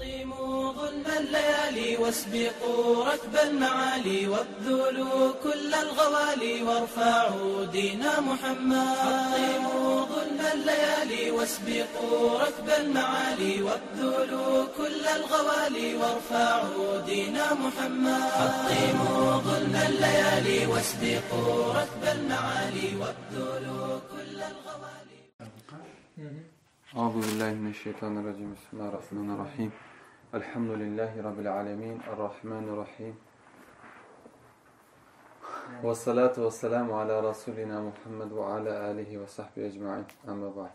حطموا ظلم الليالي واسبقوا ركب المعالي وابذلوا كل الغوالي وارفعوا دين محمد. حطموا ظلم الليالي واسبقوا ركب المعالي وابذلوا كل الغوالي وارفعوا دين محمد. حطموا ظلم الليالي واسبقوا ركب المعالي وابذلوا كل الغوالي. أعوذ بالله من الشيطان الرجيم. بسم الله الرحمن الرحيم. Elhamdülillahi Rabbil alemin. Errahmanirrahim. Ve salatu ve selamu ala Resulina Muhammed ve ala alihi ve sahbihi ecma'in. Amma ba'd.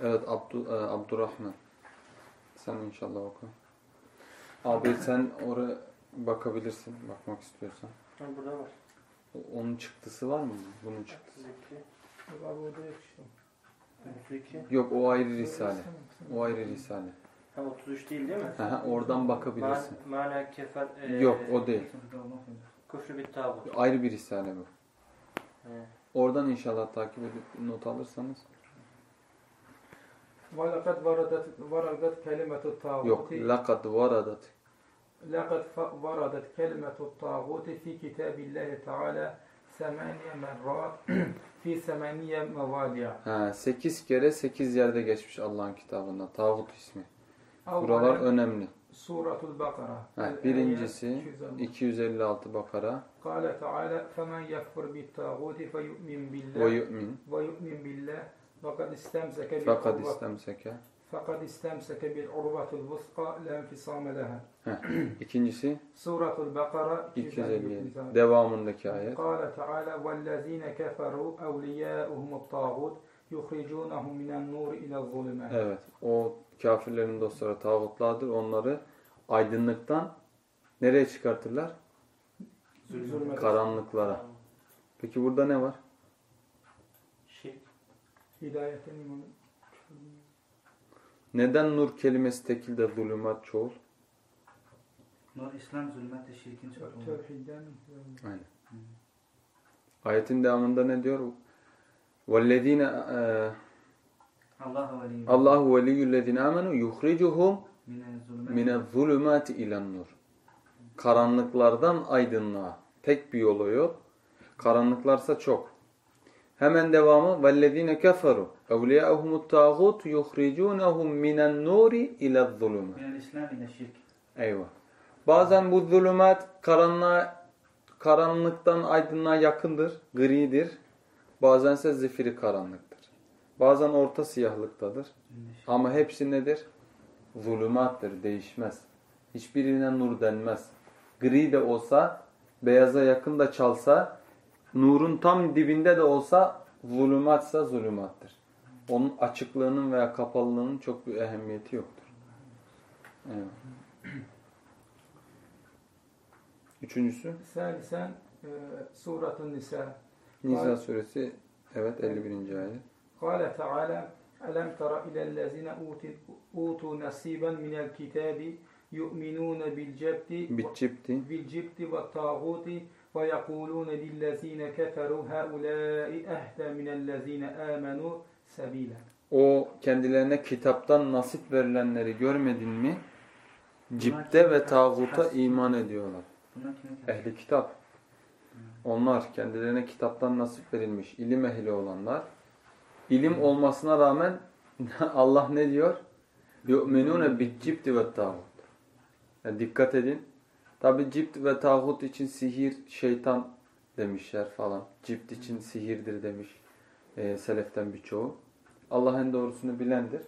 Evet Abdu, e, Abdurrahman. Sen inşallah oku. Abi sen oraya bakabilirsin. Bakmak istiyorsan. Burada var. Onun çıktısı var mı? Bunun çıktısı. Abi orada yok işte. Yok o ayrı risale. O ayrı risale. Ha 33 değil değil mi? Aha, oradan bakabilirsin. Man, mana kefel... e, Yok o değil. Küfrü bir tabut. Ayrı bir risale bu. He. Oradan inşallah takip edip not alırsanız. وَلَقَدْ وَرَدَتْ وَرَدَتْ كَلِمَةُ Yok. الطَّاغُوتِ Lakad varadat. لَقَدْ ف- وَرَدَتْ كَلِمَةُ الطَّاغُوتِ فِي كِتَابِ اللّٰهِ تَعَالَى ثَمَانِيَ مَرَّاتٍ فِي ثَمَانِيَ مَوَادِعَ Ha, 8 kere 8 yerde geçmiş Allah'ın kitabında. Tağut ismi. Buralar önemli. Suratul Bakara. Heh, ee, birincisi 256 Bakara. Kale Teala femen yekfur bit tağuti fe yu'min billah ve yu'min ve yu'min billah fakat istemseke bil fakat istemseke fakat istemseke bil urvatul vuska lenfisame. İkincisi Suratul Bakara 257. Devamındaki ayet. Kale Teala vellezine keferu evliyâuhumut tağut yuhricunahum minen nur ila zulme. Evet. O kafirlerin dostları tağutlardır. Onları aydınlıktan nereye çıkartırlar? Zulme. Karanlıklara. Peki burada ne var? Şey. Şirk. Hidayetten imanı. Neden nur kelimesi tekil de zulümat çoğul? Nur İslam zulmeti şirkin çoğul. Aynen. Ayetin devamında ne diyor? وَالَّذ۪ينَ e, Allah veli. Allahu veliyyüllezine amenu yuhricuhum Mine zulmeti. mine zulümati ilen nur. Karanlıklardan aydınlığa. Tek bir yolu yok. Karanlıklarsa çok. Hemen devamı vellezine keferu evliyahumut tağut yuhricunhum minen nuri ile zulümat. Minel İslam ile şirk. Eyvah. Bazen bu zulümat karanlığa, karanlıktan aydınlığa yakındır, gridir. Bazense zifiri karanlıktır. Bazen orta siyahlıktadır. Ama hepsi nedir? Zulümattır, değişmez. Hiçbirine nur denmez. Gri de olsa, beyaza yakın da çalsa, nurun tam dibinde de olsa zulümatsa zulümattır. Onun açıklığının veya kapalılığının çok bir ehemmiyeti yoktur. Evet. Üçüncüsü? Sen, sen e, suratın nisa Nisa suresi evet 51. ayet. Kale Teala Elem tera ilellezine utu nasiben minel kitabi yu'minune bil cebti bil cebti ve tağuti ve yekulune lillezine keferu haulâi ehde minellezine amenu sebîle. O kendilerine kitaptan nasip verilenleri görmedin mi? Cipte ve tağuta iman ediyorlar. Ehli kitap. Onlar kendilerine kitaptan nasip verilmiş ilim ehli olanlar. İlim olmasına rağmen Allah ne diyor? Bi'cibti ve tağut. Yani dikkat edin. Tabi cipt ve tağut için sihir, şeytan demişler falan. Cipt için sihirdir demiş e, seleften birçoğu. Allah en doğrusunu bilendir.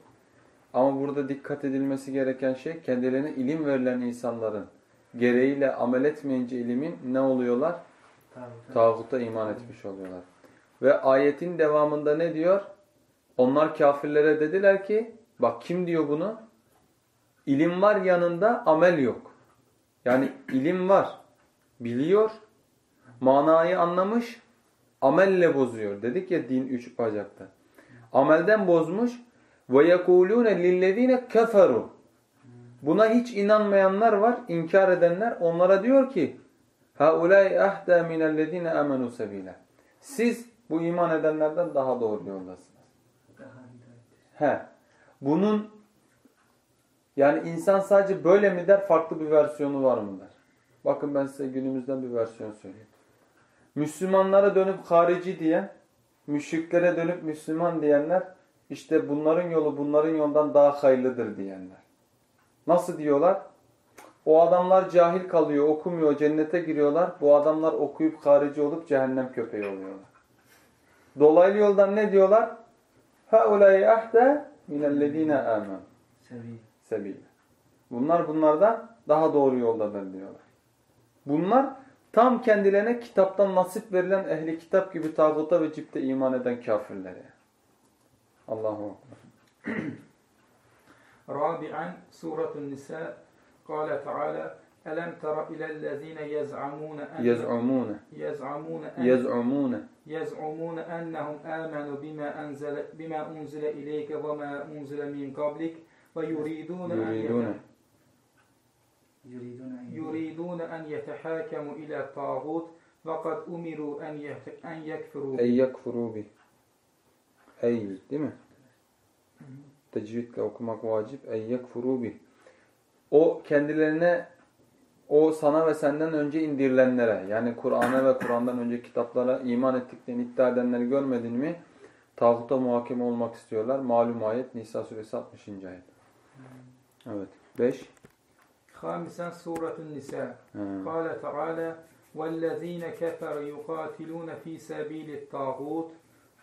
Ama burada dikkat edilmesi gereken şey kendilerine ilim verilen insanların gereğiyle amel etmeyince ilimin ne oluyorlar? Tağuta. İman etmiş oluyorlar. Ve ayetin devamında ne diyor? Onlar kafirlere dediler ki, bak kim diyor bunu? İlim var yanında, amel yok. Yani ilim var, biliyor, manayı anlamış, amelle bozuyor. Dedik ya din üç bacakta. Amelden bozmuş. Yekulune lillezine keferu. Buna hiç inanmayanlar var, inkar edenler. Onlara diyor ki, Haulâi ahda minellezine amenu sebîle. Siz bu iman edenlerden daha doğru yoldasınız. He. Bunun Yani insan sadece böyle mi der, farklı bir versiyonu var mı der. Bakın ben size günümüzden bir versiyon söyleyeyim. Müslümanlara dönüp harici diyen, müşriklere dönüp Müslüman diyenler, işte bunların yolu bunların yoldan daha hayırlıdır diyenler. Nasıl diyorlar? O adamlar cahil kalıyor, okumuyor, cennete giriyorlar. Bu adamlar okuyup harici olup cehennem köpeği oluyorlar. Dolaylı yoldan ne diyorlar? هَاُولَيْ اَحْدَ مِنَ الَّذ۪ينَ آمَنُوا Seviye. sebebi. Bunlar bunlardan daha doğru yoldadır diyorlar. Bunlar tam kendilerine kitaptan nasip verilen ehli kitap gibi tağuta ve cipte iman eden kafirlere. Allahu Ekber. رابعا سورة النساء قال تعالى ألم تر إلى الذين يزعمون أن Yez'umune. يزعمون أن Yez'umune. يزعمون أنهم آمنوا بما أنزل بما أنزل إليك وما أنزل من قبلك ويريدون أن. يت- Yuridun en يريدون أن يتحاكموا إلى الطاغوت وقد أمروا أن أن يكفروا به. yekfuru bi. Ey değil mi? Tecvidle okumak vacip. Ey yekfuru bi. O kendilerine o sana ve senden önce indirilenlere yani Kur'an'a ve Kur'an'dan önce kitaplara iman ettiklerini iddia edenleri görmedin mi? Tağuta muhakeme olmak istiyorlar. Malum ayet Nisa suresi 60. ayet. Evet. 5. خامسا سورة النساء Ha. قال تعالى والذين كفروا يقاتلون في سبيل الطاغوت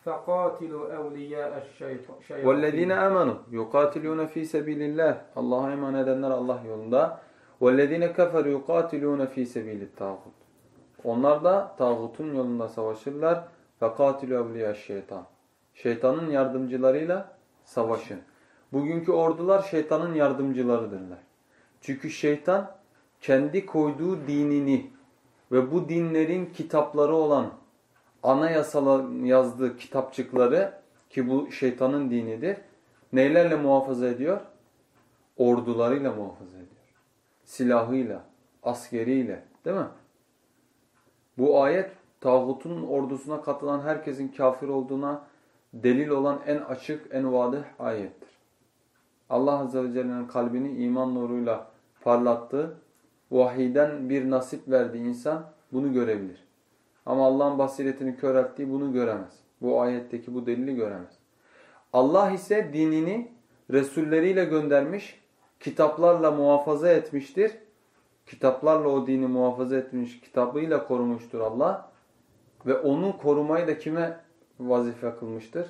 فقاتلوا أولياء الشيطان وَالَّذ۪ينَ آمَنُوا يُقَاتِلُونَ ف۪ي سَب۪يلِ اللّٰهِ Allah'a iman edenler Allah yolunda. وَالَّذ۪ينَ كَفَرُوا يُقَاتِلُونَ ف۪ي سَب۪يلِ الطَّاغُوتِ Onlar da tağutun yolunda savaşırlar. فَقَاتِلُوا اَوْلِيَا şeytan. Şeytanın yardımcılarıyla savaşın. Bugünkü ordular şeytanın yardımcılarıdırlar. Çünkü şeytan kendi koyduğu dinini ve bu dinlerin kitapları olan anayasala yazdığı kitapçıkları ki bu şeytanın dinidir. Neylerle muhafaza ediyor? Ordularıyla muhafaza ediyor. Silahıyla, askeriyle değil mi? Bu ayet tağutun ordusuna katılan herkesin kafir olduğuna delil olan en açık, en vadih ayettir. Allah Azze ve Celle'nin kalbini iman nuruyla parlattı. Vahiyden bir nasip verdiği insan bunu görebilir. Ama Allah'ın basiretini körelttiği bunu göremez. Bu ayetteki bu delili göremez. Allah ise dinini Resulleriyle göndermiş, kitaplarla muhafaza etmiştir. Kitaplarla o dini muhafaza etmiş, kitabıyla korumuştur Allah. Ve onu korumayı da kime vazife kılmıştır?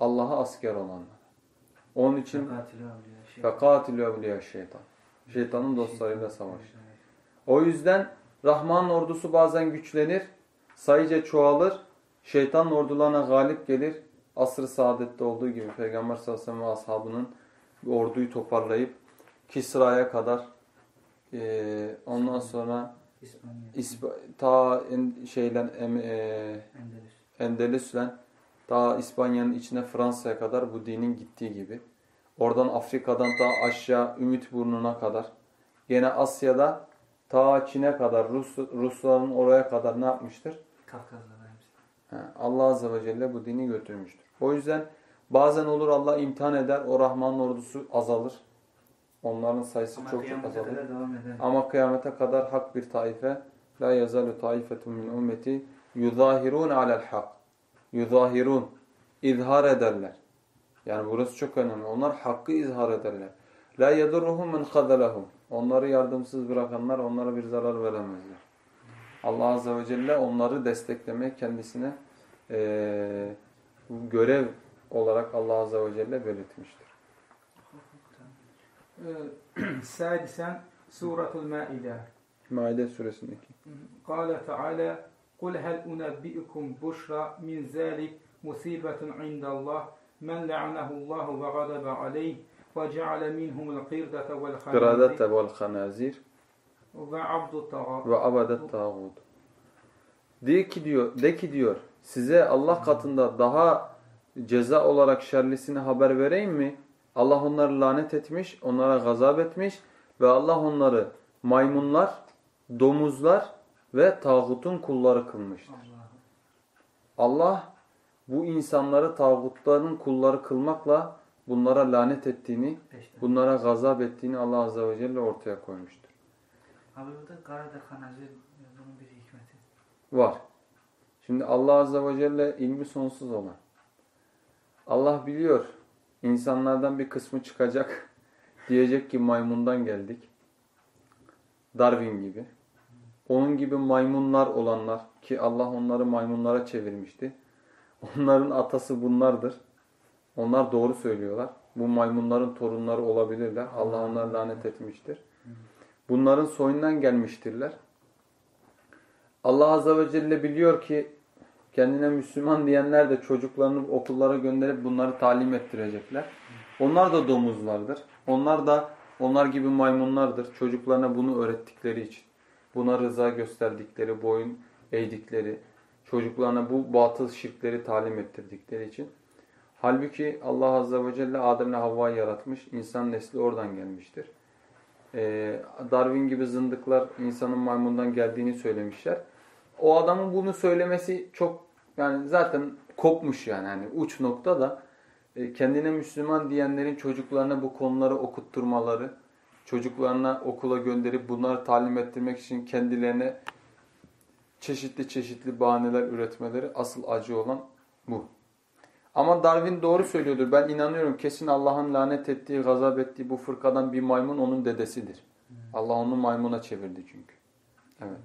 Allah'a asker olanlar. Onun için fekatilü evliya şeytan. Şeytanın dostlarıyla savaş. O yüzden Rahman'ın ordusu bazen güçlenir, sayıca çoğalır, şeytan ordularına galip gelir. Asr-ı saadette olduğu gibi Peygamber sallallahu aleyhi ve sellem ashabının orduyu toparlayıp Kisra'ya kadar eee, ondan sonra İspanya. İsp ta en, şeyden em, eee, Endülüs. Endelüs'len ta İspanya'nın içine Fransa'ya kadar bu dinin gittiği gibi. Oradan Afrika'dan ta aşağı Ümit Burnu'na kadar. Gene Asya'da ta Çin'e kadar Rus, Rusların oraya kadar ne yapmıştır? Allah Azze ve Celle bu dini götürmüştür. O yüzden bazen olur Allah imtihan eder. O Rahman'ın ordusu azalır. Onların sayısı Ama çok çok azalır. Ama kıyamete kadar hak bir taife la yazalu taifetun min ümmeti yuzahirun alel hak. Yuzahirun izhar ederler. Yani burası çok önemli. Onlar hakkı izhar ederler. La yedurruhum men khazalahum. Onları yardımsız bırakanlar onlara bir zarar veremezler. Allah azze ve celle onları desteklemeye kendisine eee, görev olarak Allah azze ve celle belirtmiştir. سادسا سورة المائدة Maide suresindeki. قال تعالى قل هل أنبئكم بشرى من ذلك مصيبة عند الله من لعنه الله وغضب عليه وجعل منهم القردة والخنازير ve abdu tağut. Tağut. De ki diyor, de ki diyor size Allah katında daha ceza olarak şerlisini haber vereyim mi? Allah onları lanet etmiş, onlara gazap etmiş ve Allah onları maymunlar, domuzlar ve tağutun kulları kılmıştır. Allah bu insanları tağutların kulları kılmakla bunlara lanet ettiğini, bunlara gazap ettiğini Allah Azze ve Celle ortaya koymuştur. Abi burada Garada Kanazir bunun bir hikmeti. Var. Şimdi Allah Azze ve Celle ilmi sonsuz olan. Allah biliyor insanlardan bir kısmı çıkacak. Diyecek ki maymundan geldik. Darwin gibi. Onun gibi maymunlar olanlar ki Allah onları maymunlara çevirmişti. Onların atası bunlardır. Onlar doğru söylüyorlar. Bu maymunların torunları olabilirler. Allah onları lanet etmiştir. Bunların soyundan gelmiştirler. Allah Azze ve Celle biliyor ki kendine Müslüman diyenler de çocuklarını okullara gönderip bunları talim ettirecekler. Onlar da domuzlardır. Onlar da onlar gibi maymunlardır. Çocuklarına bunu öğrettikleri için. Buna rıza gösterdikleri, boyun eğdikleri, çocuklarına bu batıl şirkleri talim ettirdikleri için. Halbuki Allah Azze ve Celle Adem'le Havva'yı yaratmış. İnsan nesli oradan gelmiştir. Ee, Darwin gibi zındıklar insanın maymundan geldiğini söylemişler. O adamın bunu söylemesi çok yani zaten kopmuş yani hani uç nokta da e, kendine Müslüman diyenlerin çocuklarına bu konuları okutturmaları, çocuklarına okula gönderip bunları talim ettirmek için kendilerine çeşitli çeşitli bahaneler üretmeleri asıl acı olan bu. Ama Darwin doğru söylüyordur. Ben inanıyorum kesin Allah'ın lanet ettiği, gazap ettiği bu fırkadan bir maymun onun dedesidir. Allah onu maymuna çevirdi çünkü. Evet.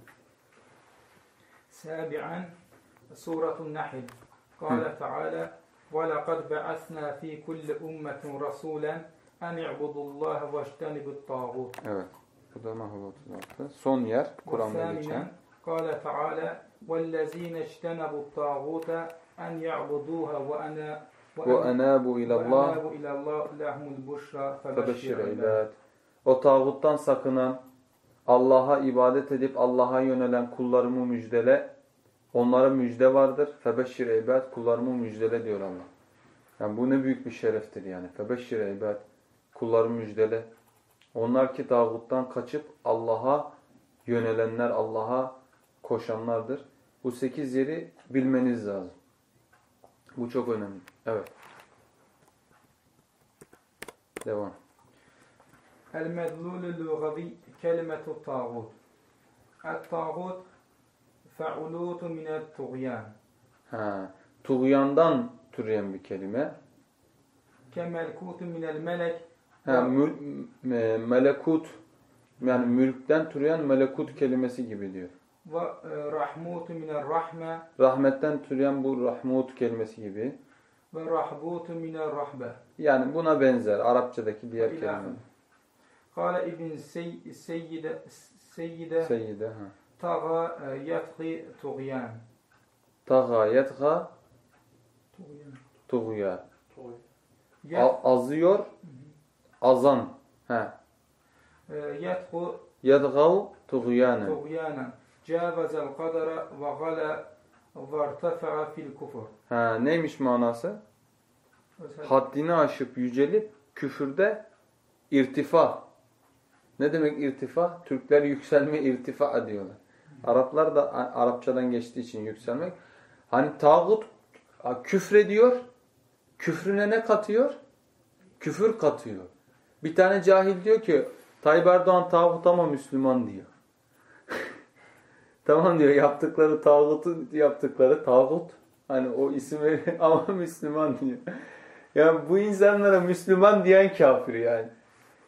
سابعا سورة النحل قال تعالى ولقد بعثنا في كل أمة رسولا أن اعبدوا الله واجتنبوا الطاغوت Evet. Bu da Nahl 36. Son yer Kur'an'da وثامنا geçen. قال تعالى والذين اجتنبوا الطاغوت أن يعبدوها وأنا وَاَنَابُوا اِلَى اللّٰهِ وأنابوا إلى الله لهم البشرى فَبَشِّرْ فبشر عباد عِبَادِ O tağuttan sakınan, Allah'a ibadet edip Allah'a yönelen kullarımı müjdele. Onlara müjde vardır. Febeşşir ibad kullarımı müjdele diyor Allah. Yani bu ne büyük bir şereftir yani. Febeşşir ibad kullarımı müjdele. Onlar ki tağuttan kaçıp Allah'a yönelenler, Allah'a koşanlardır. Bu sekiz yeri bilmeniz lazım. Bu çok önemli. Evet. Devam. El-medlulü lugavi kelimetu tağut. El-tağut fe'ulutu minet tuğyan. Ha, tuğyandan türeyen bir kelime. Kemelkutu minel melek. Ha, mül, me, melekut yani mülkten türeyen melekut kelimesi gibi diyor ve e, rahmutu minel rahme rahmetten türeyen bu rahmut kelimesi gibi ve rahbutu minel rahbe yani buna benzer Arapçadaki diğer kelime. Kale İbn Seyyide Seyyide Seyyide ha. Taga e, yatgı tuğyan. Taga yatga tuğyan. Azıyor azan. Ha. E, yatgı yatgav tuğyanen. Tuğyanen. Cavazel kadara ve gala vartafa'a fil kufur. Ha, neymiş manası? Mesela, Haddini aşıp yücelip küfürde irtifa. Ne demek irtifa? Türkler yükselme irtifa diyorlar. Araplar da Arapçadan geçtiği için yükselmek. Hani tağut küfrediyor. Küfrüne ne katıyor? Küfür katıyor. Bir tane cahil diyor ki Tayyip Erdoğan tağut ama Müslüman diyor tamam diyor yaptıkları tağutu yaptıkları tağut. Hani o isim veri- ama Müslüman diyor. Yani bu insanlara Müslüman diyen kafir yani.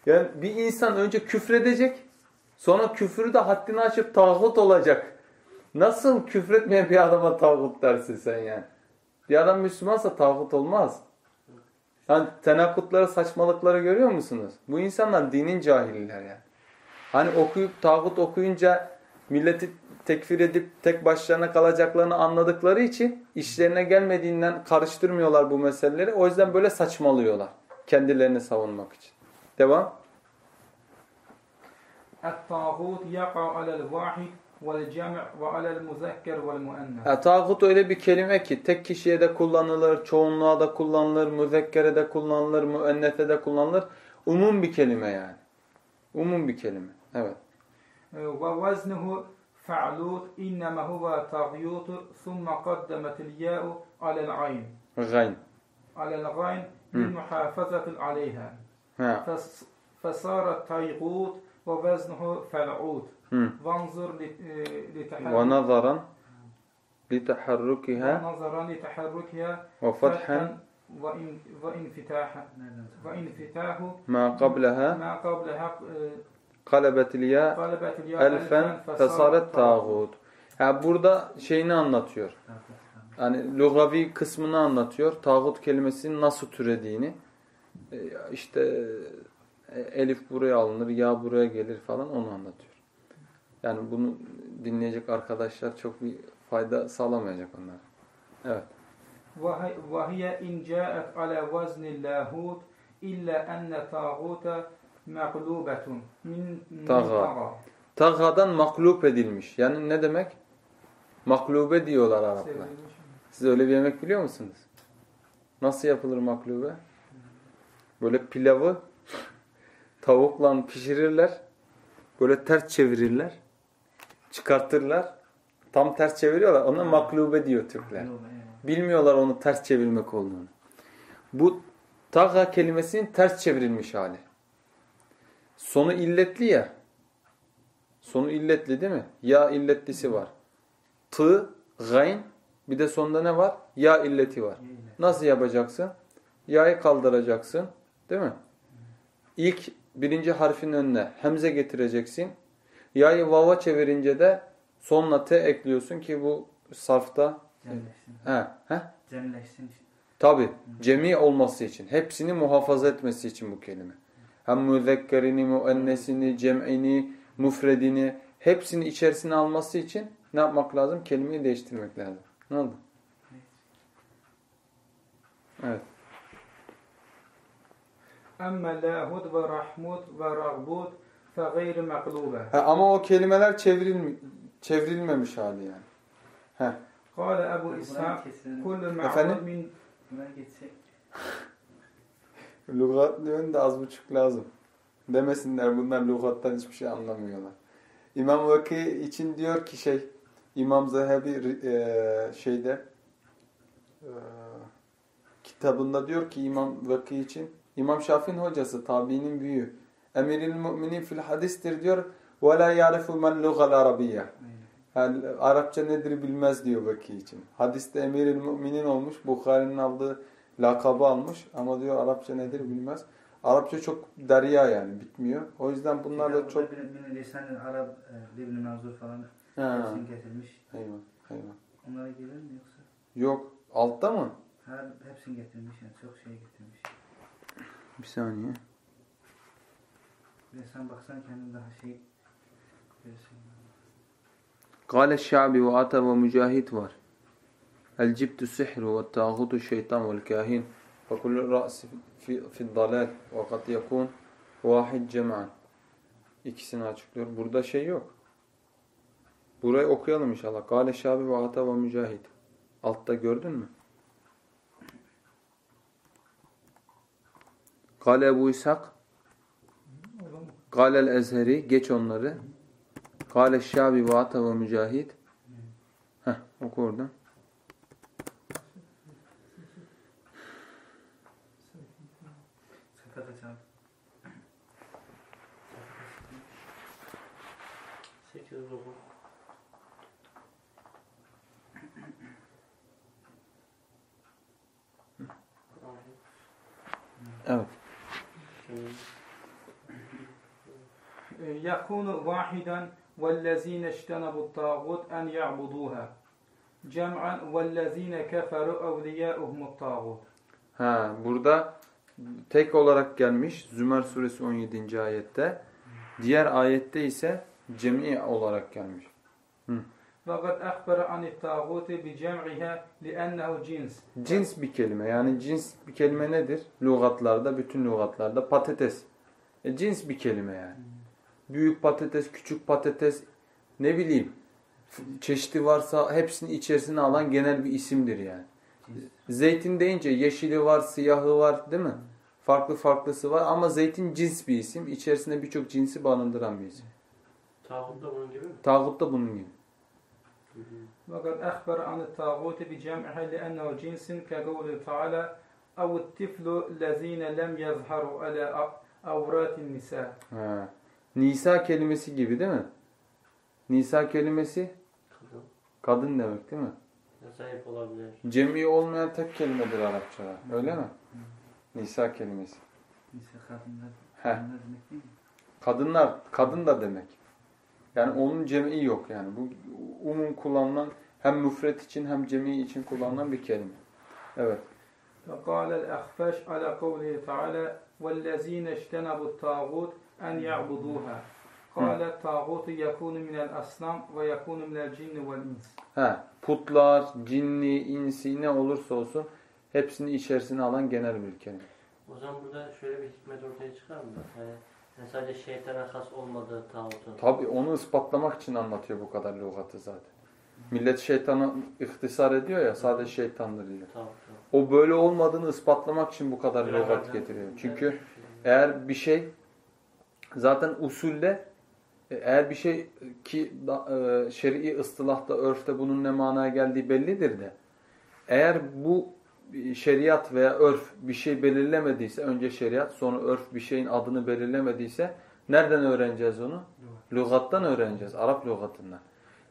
Yani bir insan önce küfredecek, sonra küfürü de haddini açıp tağut olacak. Nasıl küfretmeyen bir adama tağut dersin sen yani? Bir adam Müslümansa tağut olmaz. Yani tenakutları, saçmalıkları görüyor musunuz? Bu insanlar dinin cahiller yani. Hani okuyup tağut okuyunca milleti tekfir edip tek başlarına kalacaklarını anladıkları için işlerine gelmediğinden karıştırmıyorlar bu meseleleri. O yüzden böyle saçmalıyorlar kendilerini savunmak için. Devam. At-tağut yaqa'u alel vahid e, tağut öyle bir kelime ki tek kişiye de kullanılır, çoğunluğa da kullanılır, müzekkere de kullanılır, müennete de kullanılır. Umum bir kelime yani. Umum bir kelime. Evet. Ve vaznehu فعلوت إنما هو طاغيوت ثم قدمت الياء على العين Gayn. على الغين للمحافظة عليها. فص- فصار الطيغوت ووزنه فالعود Hı. وانظر لتحرك ونظرا لتحركها ونظرا لتحركها وفتحا وإن وانفتاحا çıktı? وانفتاح ما قبلها ما قبلها آه، قلبت الياء قلبت الياء elfen fesaret tağut. Ha burada şeyini anlatıyor. Yani lugavi kısmını anlatıyor. Tağut kelimesinin nasıl türediğini. E, işte e, elif buraya alınır, ya buraya gelir falan onu anlatıyor. Yani bunu dinleyecek arkadaşlar çok bir fayda sağlamayacak onlar. Evet. وهي وهي إن جاءت على وزن اللاهوت إلا أن طاغوت Maklubetun. Taga. Tagadan maklub edilmiş. Yani ne demek? Maklube diyorlar Araplar. Siz öyle bir yemek biliyor musunuz? Nasıl yapılır maklube? Böyle pilavı tavukla pişirirler. Böyle ters çevirirler. Çıkartırlar. Tam ters çeviriyorlar. Ona maklube diyor Türkler. Bilmiyorlar onu ters çevirmek olduğunu. Bu taga kelimesinin ters çevrilmiş hali. Sonu illetli ya. Sonu illetli değil mi? Ya illetlisi var. Tı, gayn bir de sonunda ne var? Ya illeti var. Nasıl yapacaksın? Ya'yı kaldıracaksın. Değil mi? İlk birinci harfin önüne hemze getireceksin. Ya'yı vava çevirince de sonuna t ekliyorsun ki bu sarfta Cemleşsin. he, he? Cemleşsin. Tabi cemi olması için, hepsini muhafaza etmesi için bu kelime hem müzekkerini, müennesini, cem'ini, mufredini hepsini içerisine alması için ne yapmak lazım? Kelimeyi değiştirmek lazım. Ne oldu? Evet. Emme lahud ve rahmud ve ragbud fe gayri meklube. Ama o kelimeler çevrilme, çevrilmemiş hali yani. Heh. Kale Ebu İshak kullu me'ud min... Buna. Lugat diyorsun da az buçuk lazım. Demesinler bunlar lugattan hiçbir şey anlamıyorlar. İmam Vaki için diyor ki şey İmam Zehebi e, şeyde e, kitabında diyor ki İmam Vaki için İmam Şafii'nin hocası tabiinin büyüğü. Emiril müminin fil hadistir diyor. Ve la ya'rifu men lugal arabiyye. Yani Arapça nedir bilmez diyor Vaki için. Hadiste emiril müminin olmuş. Bukhari'nin aldığı lakabı almış ama diyor Arapça nedir bilmez. Arapça çok derya yani bitmiyor. O yüzden bunlar da çok... Lisan-ı Arap, e, Libni Manzur falan Ha. hepsini getirmiş. Eyvah, eyvah. Onlara gelir mi yoksa? Yok. Altta mı? Her, hepsini getirmiş yani çok şey getirmiş. Bir saniye. De sen baksan kendin daha şey. Kale şabi ve ata ve mücahit var. El cibtu sihru ve tağutu şeytan vel kahin ve kullu ra'si fi, fi dalal ve kad yakun vahid cem'an. İkisini açıklıyor. Burada şey yok. Burayı okuyalım inşallah. Kale şabi ve ata ve mücahit. Altta gördün mü? Kale Ebu İshak Kale el-Ezheri geç onları. Kale Şabi ve Ata ve Mücahit. Heh, oku oradan. zuhur. Evet. Yakunu vahidan vellezine iştenebu tağut en ya'buduha. Cem'an vellezine keferu evliyâuhumut tağut. Ha, burada tek olarak gelmiş Zümer suresi 17. ayette. Diğer ayette ise cemi olarak gelmiş. وقد أخبر عن الطاغوت بجمعها لأنه جنس Cins bir kelime. Yani cins bir kelime nedir? Lügatlarda, bütün lügatlarda patates. E, cins bir kelime yani. Büyük patates, küçük patates, ne bileyim. Çeşidi varsa hepsini içerisine alan genel bir isimdir yani. Zeytin deyince yeşili var, siyahı var değil mi? Farklı farklısı var ama zeytin cins bir isim. İçerisinde birçok cinsi barındıran bir isim. Tağut da bunun gibi mi? Tağut da bunun gibi. وقد أخبر عن الطاغوت بجمعها لأنه جنس كقوله تعالى أو الطفل الذين لم يظهروا على أورات النساء Ha. Nisa kelimesi gibi değil mi? Nisa kelimesi Kadın. kadın demek değil mi? Ya zayıf olabilir. Cemi olmayan tek kelimedir Arapçada. Öyle mi? Nisa kelimesi. Nisa kadınlar. Heh. Kadınlar demek değil mi? Kadınlar, kadın da demek. Yani onun cem'i yok yani. Bu umum kullanılan hem müfret için hem cemi için kullanılan bir kelime. Evet. فقال الأخفش على قوله تعالى والذين اجتنبوا الطاغوت أن يعبدوها قال الطاغوت يكون من الأصنام ويكون من الجن والإنس Ha, putlar, cinni, insi ne olursa olsun hepsini içerisine alan genel bir kelime. O zaman burada şöyle bir hikmet ortaya çıkar mı? Yani, yani sadece şeytana has olmadığı tağutun. Tabi onu ispatlamak için anlatıyor bu kadar lügatı zaten. Millet şeytana ihtisar ediyor ya sadece şeytandır diyor. O böyle olmadığını ispatlamak için bu kadar lügat getiriyor. Çünkü eğer bir şey zaten usulde e, eğer bir şey ki e, şer'i ıstılahta, örfte bunun ne manaya geldiği bellidir de eğer bu şeriat veya örf bir şey belirlemediyse önce şeriat sonra örf bir şeyin adını belirlemediyse nereden öğreneceğiz onu? Lügattan öğreneceğiz. Arap lügatından.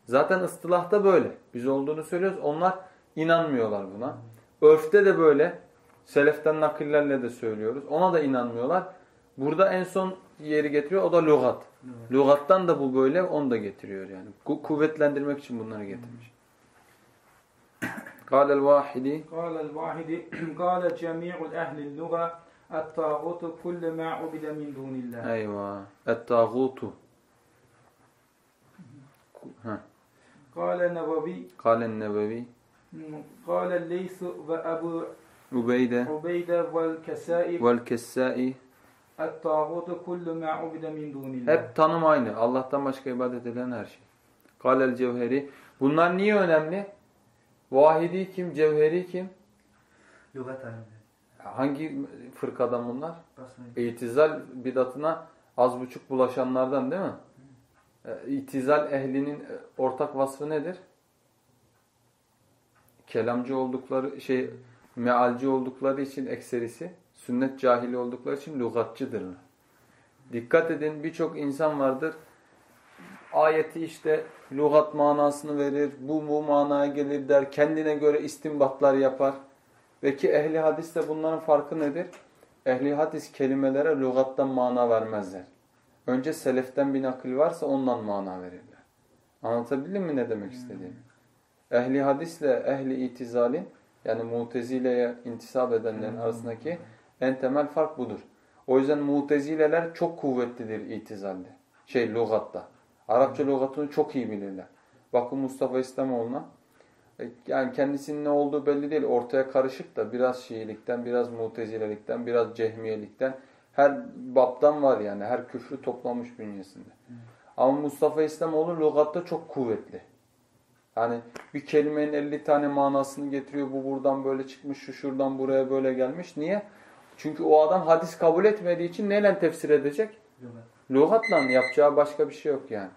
Zaten ıstılahta böyle. Biz olduğunu söylüyoruz. Onlar inanmıyorlar buna. Örfte de böyle. Seleften nakillerle de söylüyoruz. Ona da inanmıyorlar. Burada en son yeri getiriyor. O da lügat. Lügattan da bu böyle. Onu da getiriyor yani. Ku- Kuvvetlendirmek için bunları getirmiş. قال الواحدي قال الواحد قال جميع أهل اللغة الطاغوت كل ما عبد من دون الله Eyvah. Et-tağutu. Ha. قال النووي Kalen nebevi. قال الليث وأبو Ubeyde. عبيدة والكسائي Vel kessai. الطاغوت كل ما عبد من دون الله Hep tanım aynı. Allah'tan başka ibadet edilen her şey. Kalel cevheri. Bunlar niye önemli? Vahidi kim? Cevheri kim? Lügat alimleri. Hangi fırkadan bunlar? Basra. İtizal bidatına az buçuk bulaşanlardan değil mi? E, İtizal ehlinin e, ortak vasfı nedir? Kelamcı oldukları şey mealci oldukları için ekserisi, sünnet cahili oldukları için lügatçıdırlar. Dikkat edin birçok insan vardır. Ayeti işte lügat manasını verir, bu bu manaya gelir der, kendine göre istinbatlar yapar. Ve ki ehli hadis de bunların farkı nedir? Ehli hadis kelimelere lügattan mana vermezler. Önce seleften bir nakil varsa ondan mana verirler. Anlatabildim mi ne demek istediğimi? Ehli hadisle ehli itizalin yani mutezile'ye intisap edenlerin arasındaki en temel fark budur. O yüzden mutezileler çok kuvvetlidir itizalde. Şey lügatta. Arapça lügatını çok iyi bilirler. Bakın Mustafa İslamoğlu'na e, yani kendisinin ne olduğu belli değil. Ortaya karışık da biraz Şiilikten, biraz Mutezilelikten, biraz Cehmiyelikten her baptan var yani. Her küfrü toplamış bünyesinde. Ama Mustafa İslamoğlu lügatta çok kuvvetli. Yani bir kelimenin 50 tane manasını getiriyor. Bu buradan böyle çıkmış, şu şuradan buraya böyle gelmiş. Niye? Çünkü o adam hadis kabul etmediği için neyle tefsir edecek? Lügat. Lugatla yapacağı başka bir şey yok yani.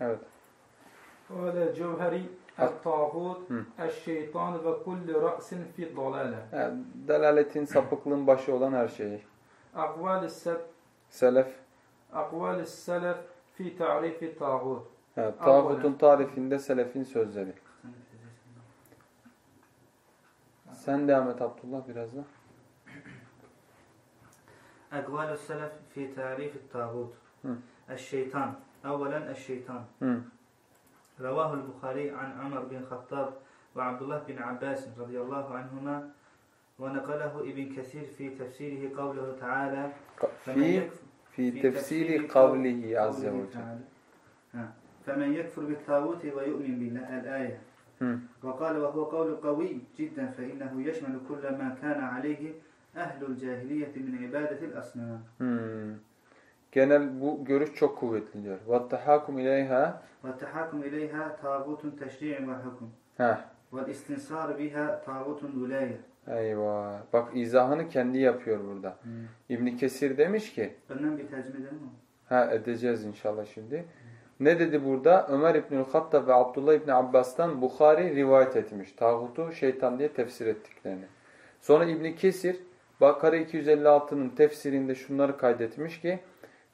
Evet. Kale cevheri el-tağut el-şeytan ve kulli ra'sin fi dalale. Delaletin, sapıklığın başı olan her şeyi. Akvali selef. Akvali selef fi tarifi tağut. Evet, tağutun tarifinde selefin sözleri. Sen devam et Abdullah biraz da. Akvali selef fi tarifi tağut. الشيطان أولا الشيطان. رواه البخاري عن عمر بن الخطاب وعبد الله بن عباس رضي الله عنهما ونقله ابن كثير في تفسيره قوله تعالى kavlihi azze ve قوله. تعالى. ها. فمن يكفر بالطاغوت ويؤمن بالله الآية. وقال وهو قول قوي جدا فإنه يشمل كل ما كان عليه أهل الجاهلية من عبادة الأصنام. Genel bu görüş çok kuvvetli diyor. وَالتَّحَاكُمْ اِلَيْهَا والتحاكم إليها طاغوت تشريع وحكم Heh. والاستنصار بها طاغوت ولاية Eyvah. Bak izahını kendi yapıyor burada. İbn Kesir demiş ki Benden bir tercüme edelim mi? Ha edeceğiz inşallah şimdi. Ne dedi burada? Ömer İbnül Hattab ve Abdullah İbni Abbas'tan Bukhari rivayet etmiş. Tağutu şeytan diye tefsir ettiklerini. Sonra İbn Kesir Bakara 256'nın tefsirinde şunları kaydetmiş ki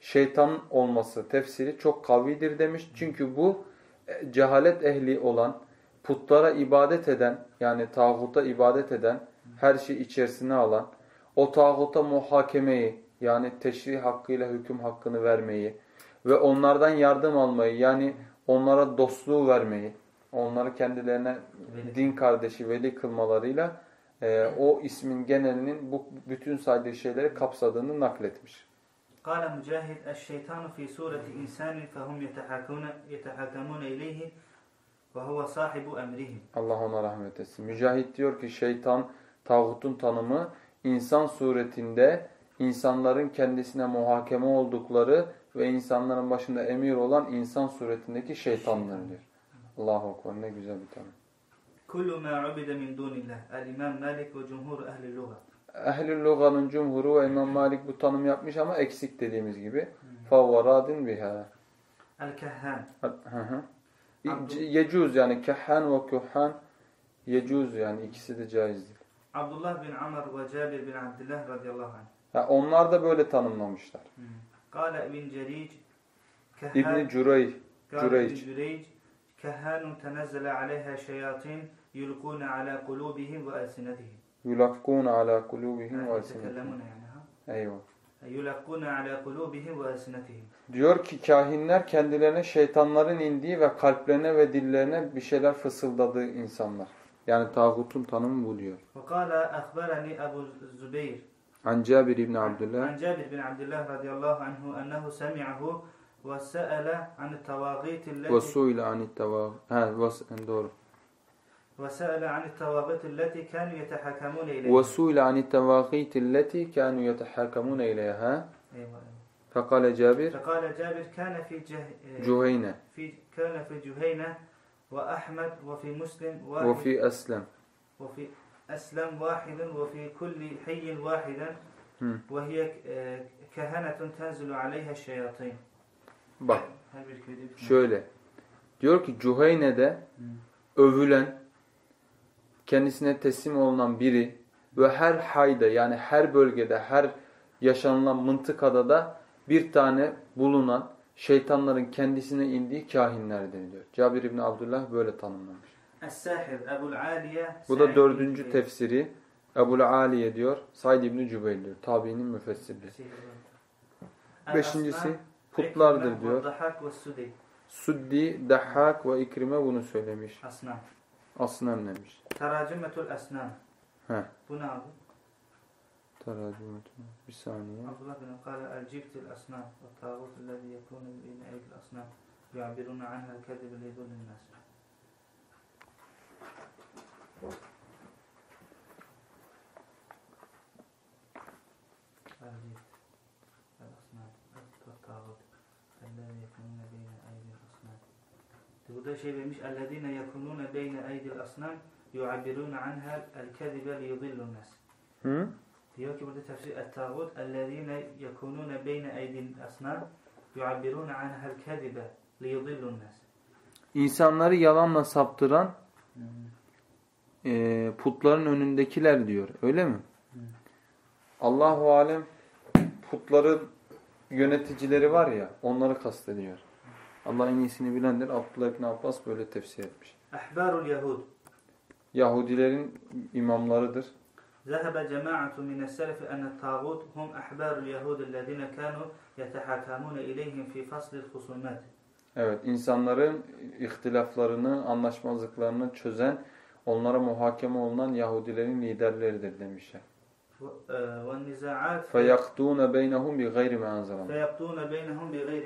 şeytan olması tefsiri çok kavidir demiş. Çünkü bu e, cehalet ehli olan, putlara ibadet eden yani tağuta ibadet eden, her şeyi içerisine alan, o tağuta muhakemeyi yani teşrih hakkıyla hüküm hakkını vermeyi ve onlardan yardım almayı yani onlara dostluğu vermeyi, onları kendilerine din kardeşi, veli kılmalarıyla e, o ismin genelinin bu bütün saydığı şeyleri kapsadığını nakletmiş. قال مجاهد الشيطان في سورة إنسان فهم يتحاكون يتحاكمون إليه وهو صاحب أمرهم Allah ona rahmet etsin. Mücahit diyor ki şeytan, tağutun tanımı insan suretinde insanların kendisine muhakeme oldukları ve insanların başında emir olan insan suretindeki şeytanlar diyor. Allahu Ekber ne güzel bir tanım. كل ما عبد من دون الله الإمام مالك وجمهور أهل اللغة Ehlül Luga'nın cumhuru ve İmam Malik bu tanım yapmış ama eksik dediğimiz gibi. Hmm. Favvaradin biha. El-kehhan. Yecuz yani kehhan ve kuhhan. Yecuz yani ikisi de caizdir. Abdullah bin Amr ve Cabir bin Abdullah radıyallahu anh. Ha, onlar da böyle tanımlamışlar. Hmm. Kale İbn Ceric İbn Cüreyc Cüreyc Kehhanun tenezzele aleyha şeyatin yulkûne ala kulubihim ve esinetihim. Yulakkûne alâ kulûbihim ve يعني alsinetihim. يتكلمون يعني ها Eyvah. يلقون على قلوبهم وألسنتهم Diyor ki kahinler kendilerine şeytanların indiği ve kalplerine ve dillerine bir şeyler fısıldadığı insanlar. Yani tağutun tanımı bu diyor. وقال أخبرني أبو الزبير An Cabir İbni Abdullah عن جابر بن عبد الله رضي الله عنه أنه سمعه وسأل عن الطواغيت ve التي su'ile anit tevâ. Ha, vas- doğru. وسأل عن الطواغيت التي كانوا يتحكمون إليها Ve su'ile anit tevâgîti alleti kânû yetehâkemûne ileyhâ. أيوة. Fekale Cabir فقال جابر كان في جه... Cüheyne في كان في جهينة وأحمد وفي مسلم واحد fi Eslem. وفي أسلم واحد وفي كل حي واحدا. وهي آه، كهنة تنزل عليها الشياطين Bak şöyle. Diyor ki Cüheyne'de övülen, kendisine teslim olunan biri ve her hayda yani her bölgede, her yaşanılan mıntıkada da bir tane bulunan şeytanların kendisine indiği kahinler deniliyor. Cabir İbni Abdullah böyle tanımlamış. Bu da dördüncü tefsiri. Ebul Aliye diyor. Said İbni Cübeyl diyor. Tabiinin müfessirleri. Beşincisi putlardır diyor. Suddi, Dahhak ve İkrime bunu söylemiş. Asnem demiş. Teracümetül esnem. He. Bu ne abi? Teracümetül. Bir saniye. Abdullah bin Kale el-cibtil esnem ve tağutullezi yekûne bin eydil esnem yu'abirûne anhel kedibi lidullin nas. El-cibtil. Burada şey demiş اَلَّذ۪ينَ يَكُنُونَ بَيْنَ اَيْدِ الْأَصْنَامِ يُعَبِّرُونَ عَنْهَا الْكَذِبَ لِيُضِلُّ النَّاسِ Hı? Diyor ki burada tefsir et-tağut اَلَّذ۪ينَ يَكُنُونَ بَيْنَ اَيْدِ الْأَصْنَامِ يُعَبِّرُونَ عَنْهَا الْكَذِبَ لِيُضِلُّ النَّاسِ İnsanları yalanla saptıran e, putların önündekiler diyor. Öyle mi? Allahu alem putların yöneticileri var ya onları kastediyor. Allah en iyisini bilendir. Abdullah İbni Abbas böyle tefsir etmiş. Ehbarul Yahud. Yahudilerin imamlarıdır. Zehebe cemaatu mine selefi enne tağut hum ehbarul Yahud ellezine kanu yetehakamune ileyhim fi faslil husumet. Evet, insanların ihtilaflarını, anlaşmazlıklarını çözen, onlara muhakeme olunan Yahudilerin liderleridir demişler feyaktûne beynehum bi gayri meanzalam.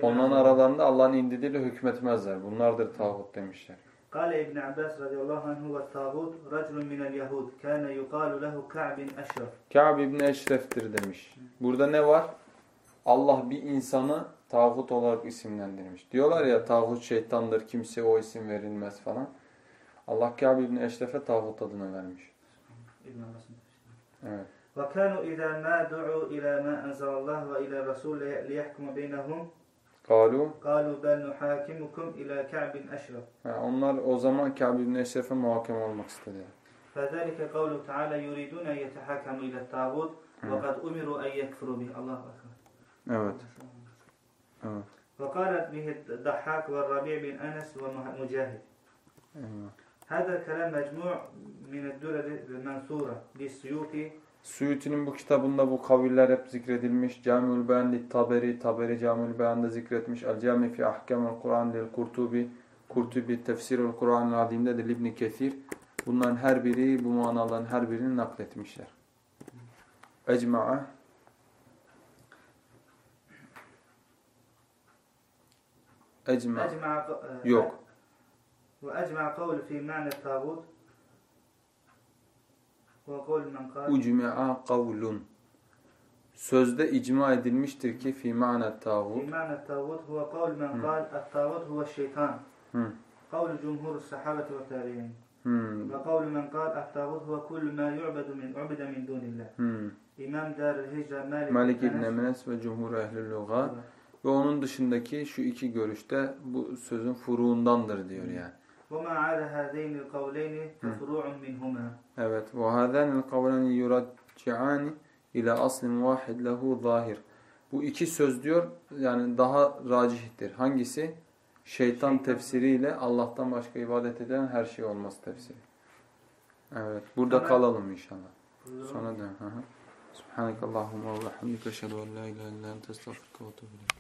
Onların aralarında Allah'ın indirdiğiyle hükmetmezler. Bunlardır tağut demişler. Kale İbn Abbas radıyallahu anhu ve tağut racun minel yahud kâne yukalu lehu Ka'b bin Eşref. Ka'b ibn Eşref'tir demiş. Burada ne var? Allah bir insanı tağut olarak isimlendirmiş. Diyorlar ya tağut şeytandır kimseye o isim verilmez falan. Allah Kâb ibn Eşref'e tağut adını vermiş. Evet. وكانوا إذا ما دعوا إلى ما أنزل الله وإلى رسول ليحكم بينهم قالوا قالوا بل نحاكمكم إلى كعب أشرف onlar o zaman Kabe bin Eşref'e muhakeme olmak istediler. فذلك قوله تعالى يريدون أن يتحاكموا إلى الطاغوت hmm. وقد أمروا أن يكفروا به الله أكبر. Evet. وقالت به الضحاك والربيع بن أنس ومجاهد. هذا الكلام مجموع من الدرر المنثورة للسيوطي Suyuti'nin bu kitabında bu kaviller hep zikredilmiş. Camiül Beyan Taberi, Taberi Camiül Beyan'da zikretmiş. El Cami fi Ahkamul Kur'an lil Kurtubi, Kurtubi Tefsirul Kur'an Azim'de de İbn Kesir. Bunların her biri, bu manaların her birini nakletmişler. Ecma'a Ecma. E, Yok. Ve ecma kavlu fi ma'ne tağut Ucmi'a kavlun. Sözde icma edilmiştir ki fi ma'na tağut. Fi ma'na tağut huve kavl men kal et-tağut huve şeytan. Kavlu cumhur sahabeti ve tarihin. Ve kavlu men kal et-tağut huve kullu ma yu'bedu min ubide min dunillah. İmam Darül Hicre Malik, Malik İbn Enes ve Cumhur Ehlül Luga. Ve onun dışındaki şu iki görüşte bu sözün furuundandır diyor yani. وما عدا هذين القولين ففروع منهما Evet. Ve hâzânil kavlani yuracci'ani ila aslin vahid lehu zahir. Bu iki söz diyor yani daha racihtir. Hangisi? Şeytan Şeytan. tefsiriyle Allah'tan başka ibadet edilen her şey olması tefsiri. Evet. Burada Sonra- kalalım inşallah. Sonra da. Subhanakallahumma ve hamdike eşhedü en la ilahe illa ente estağfiruke ve etûbü ileyk.